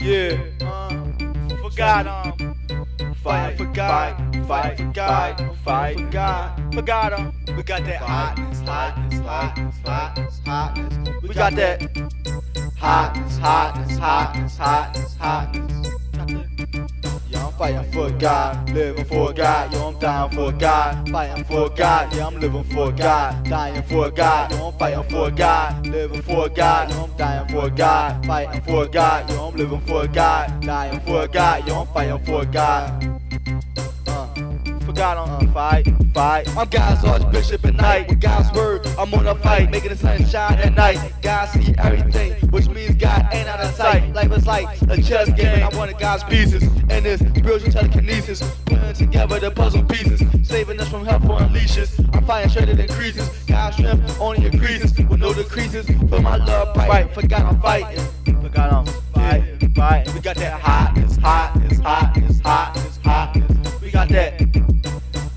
Yeah, uh, forgot um, fight, forgot, fight, forgot, fight, forgot, forgot um. We got that hotness, hotness, hotness, hotness, hotness. We got that hotness, hotness, hotness, hotness, hotness. Fighting for God, living for God. Yo, I'm dying for God, fighting for God. Yeah, I'm living for God, dying for God. Yo, I'm fighting for God, living for God. Yo, I'm dying for God, fighting for God. Yo, I'm living for God, dying for God. Yo, I'm fighting for God. Uh, God on uh, fight, fight. I'm God's archbishop at night. With God's word, I'm on a fight, making the sun shine at night. God see everything, like a chess game, and I wanted God's pieces. And this spiritual telekinesis, putting together the puzzle pieces, saving us from helpful unleashes. I'm fighting straighter than creases. God's strength only increases with no decreases. For my love bright, for God I'm fighting. For God I'm fighting, fighting. We got that hotness, hotness, hotness, hotness, hotness. We got that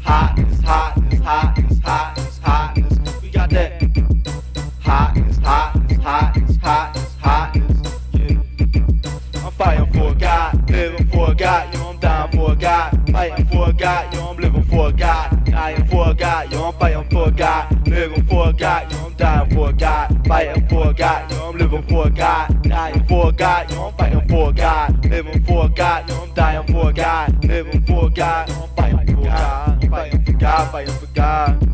Hot, it's hotness, hotness, hotness, hotness, hotness. We got that God, living for God. Yo, I'm dying for God, fighting for God. Yo, I'm living for God, dying for God. Yo, I'm fighting for God, living for God. Yo, I'm dying for God, fighting for God. Yo, I'm living for God, dying for God. Yo, I'm fighting for God, living for God. Yo, I'm dying for God, living for God. Yo, I'm fighting for God, fighting for God, fighting for God.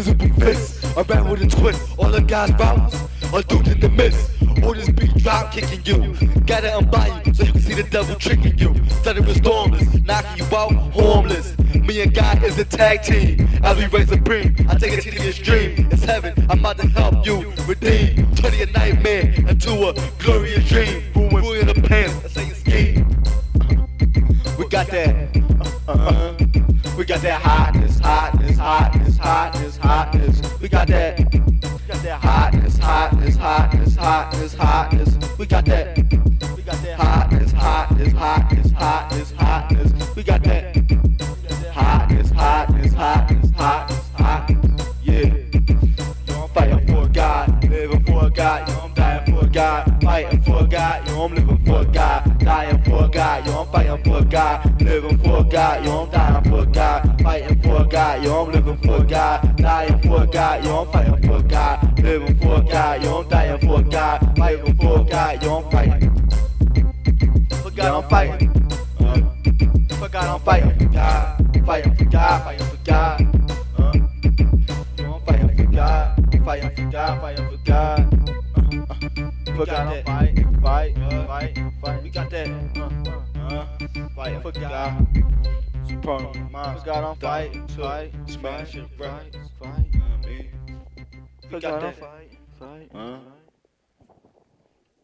Invisible fist. Around with a twist. All the guys bounce. Or due to the miss. Or this beat drop kicking you. Gotta unbind you so you can see the devil tricking you. Started with stormless, knocking you out homeless. Me and God is a tag team. As we raise supreme, I take it to the extreme. It's heaven, I'm about to help you redeem. Turn your nightmare into a glorious dream. Ruin the pants, I you scheme. We got that. Uh-huh. We got that hotness, hotness. We got that. Hotness, hotness, hotness, hotness, hotness. We got that. Hotness, hotness, hotness, hotness, hotness. We got that. Hotness, hotness, hotness, hotness, hotness. Yeah. Yo, I'm fighting for God, living for God. Yo, I'm dying for God, fighting for God. Yo, I'm living for God, God. Yo, I'm fighting for God, living for God. Yo, I'm dying for God, fighting for God. Yo, I'm living for God, dying for God. Yo, I'm fighting for God, living for God. Yo, I'm dying for God, fighting for God. Yo, I'm fighting. For God, I'm fighting. Uh, for God, I'm fighting for God, fighting for God, fighting for God. Uh, yo, I'm fighting for God, fighting for God, fighting for God. Uh, uh, for God, I'm fighting, fight, fight, fight. We got that. Uh, fighting for God. Supreme mind. For God, I'm fighting, fight, smash it, right, fight. Uh, me. We got that. Fight, fight. Uh,